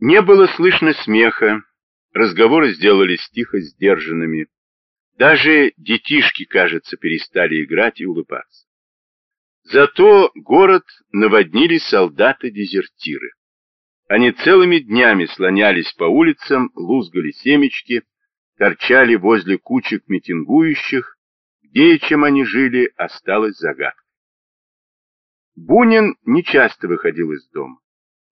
Не было слышно смеха, разговоры сделались тихо сдержанными. Даже детишки, кажется, перестали играть и улыбаться. Зато город наводнили солдаты-дезертиры. Они целыми днями слонялись по улицам, лузгали семечки, торчали возле кучек митингующих, где и чем они жили, осталась загадкой. Бунин нечасто выходил из дома.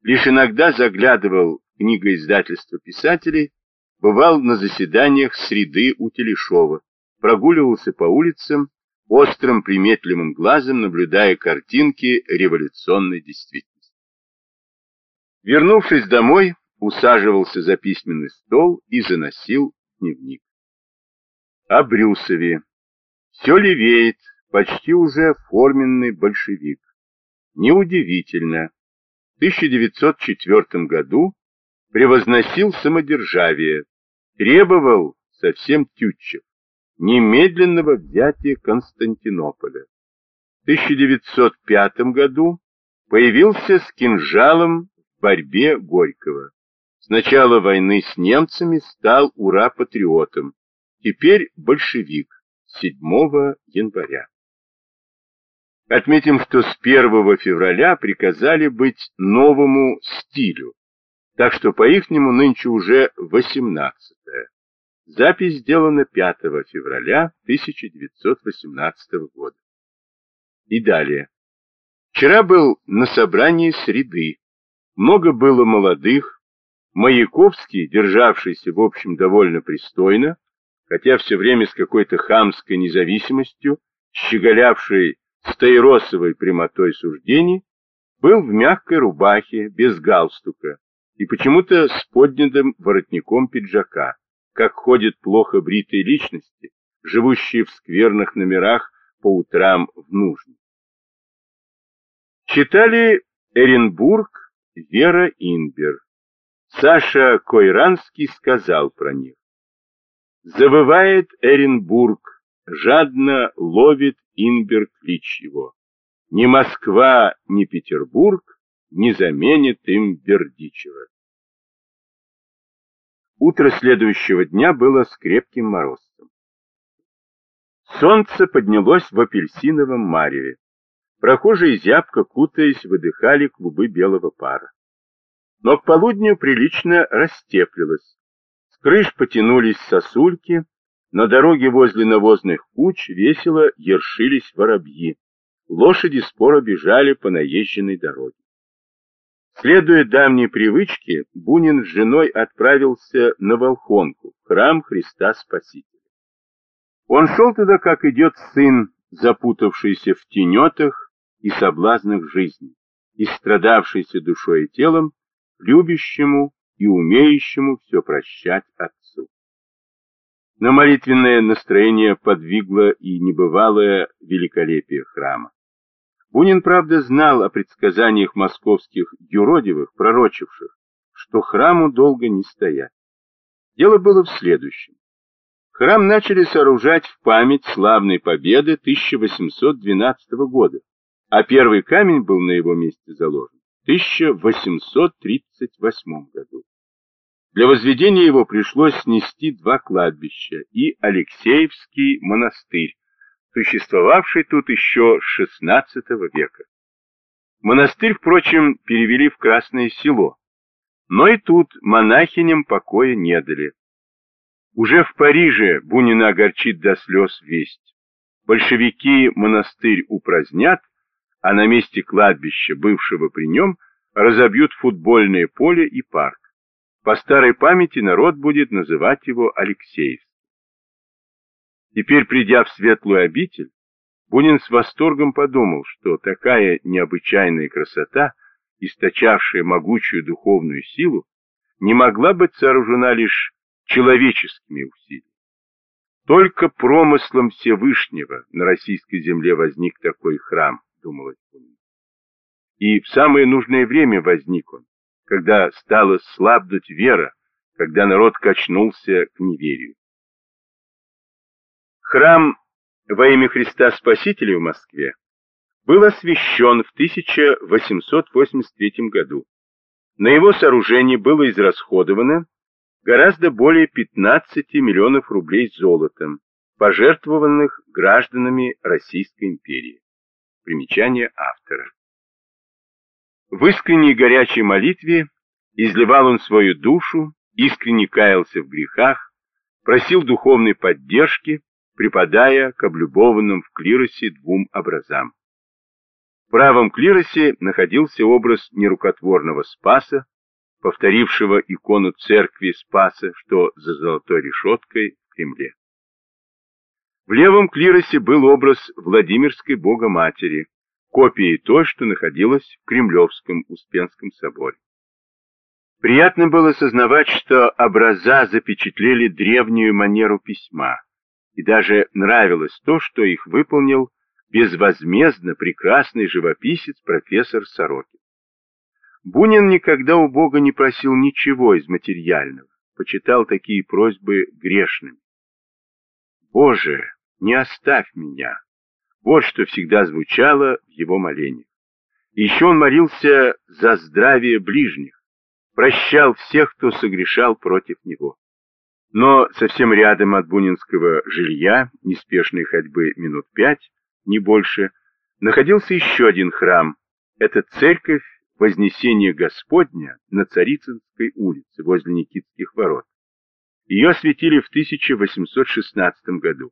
Лишь иногда заглядывал в книгоиздательство писателей, бывал на заседаниях среды у Телешова, прогуливался по улицам, острым приметливым глазом наблюдая картинки революционной действительности. Вернувшись домой, усаживался за письменный стол и заносил дневник. О Брюсове. Все левеет, почти уже форменный большевик. Неудивительно. В 1904 году превозносил самодержавие, требовал, совсем Тютчев, немедленного взятия Константинополя. В 1905 году появился с кинжалом в борьбе Горького. С начала войны с немцами стал ура-патриотом, теперь большевик 7 января. Отметим, что с 1 февраля приказали быть новому стилю, так что по-ихнему нынче уже 18 -е. Запись сделана 5 февраля 1918 года. И далее. Вчера был на собрании среды. Много было молодых. Маяковский, державшийся в общем довольно пристойно, хотя все время с какой-то хамской независимостью, щеголявший стаиросовой прямотой суждений, был в мягкой рубахе, без галстука, и почему-то с поднятым воротником пиджака, как ходят плохо бритые личности, живущие в скверных номерах по утрам в нужных. Читали Эренбург, Вера Инбер. Саша Койранский сказал про них. Завывает Эренбург, жадно ловит Инбер клич его. Ни Москва, ни Петербург не заменит им Бердичева. Утро следующего дня было с крепким морозцем. Солнце поднялось в апельсиновом мареве. Прохожие зябко кутаясь выдыхали клубы белого пара. Но к полудню прилично растеплилось. С крыш потянулись сосульки, на дороге возле навозных куч весело ершились воробьи. Лошади споро бежали по наезженной дороге. Следуя давней привычке, Бунин с женой отправился на Волхонку, храм Христа Спасителя. Он шел туда, как идет сын, запутавшийся в тенетах и соблазнах жизни, и страдавшийся душой и телом, любящему и умеющему все прощать отцу. Но молитвенное настроение подвигло и небывалое великолепие храма. Бунин, правда, знал о предсказаниях московских юродивых, пророчивших, что храму долго не стоять. Дело было в следующем. Храм начали сооружать в память славной победы 1812 года, а первый камень был на его месте заложен в 1838 году. Для возведения его пришлось снести два кладбища и Алексеевский монастырь, существовавший тут еще с XVI века. Монастырь, впрочем, перевели в Красное Село, но и тут монахиням покоя не дали. Уже в Париже Бунина огорчит до слез весть. Большевики монастырь упразднят, а на месте кладбища, бывшего при нем, разобьют футбольное поле и парк. По старой памяти народ будет называть его Алексеевским. Теперь, придя в светлую обитель, Бунин с восторгом подумал, что такая необычайная красота, источавшая могучую духовную силу, не могла быть сооружена лишь человеческими усилиями. Только промыслом Всевышнего на российской земле возник такой храм, думалось Бунин. И в самое нужное время возник он, когда стала слабнуть вера, когда народ качнулся к неверию. Храм во имя Христа Спасителя в Москве был освящен в 1883 году. На его сооружение было израсходовано гораздо более 15 миллионов рублей золотом, пожертвованных гражданами Российской империи. Примечание автора. В искренней горячей молитве изливал он свою душу, искренне каялся в грехах, просил духовной поддержки, припадая к облюбованным в клиросе двум образам. В правом клиросе находился образ нерукотворного Спаса, повторившего икону церкви Спаса, что за золотой решеткой в Кремле. В левом клиросе был образ Владимирской Богоматери, копией той, что находилась в Кремлевском Успенском соборе. Приятно было сознавать, что образа запечатлели древнюю манеру письма, и даже нравилось то, что их выполнил безвозмездно прекрасный живописец профессор Сорокин. Бунин никогда у Бога не просил ничего из материального, почитал такие просьбы грешными. «Боже, не оставь меня!» Вот что всегда звучало в его молениях. Еще он молился за здравие ближних, прощал всех, кто согрешал против него. Но совсем рядом от бунинского жилья, неспешной ходьбы минут пять, не больше, находился еще один храм. Это церковь Вознесения Господня на Царицынской улице, возле Никитских ворот. Ее осветили в 1816 году,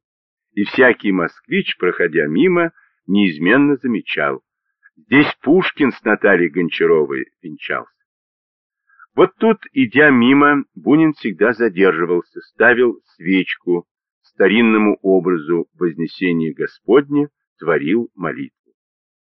и всякий москвич, проходя мимо, неизменно замечал. Здесь Пушкин с Натальей Гончаровой венчался. Вот тут, идя мимо, Бунин всегда задерживался, ставил свечку старинному образу Вознесения Господня, творил молитву.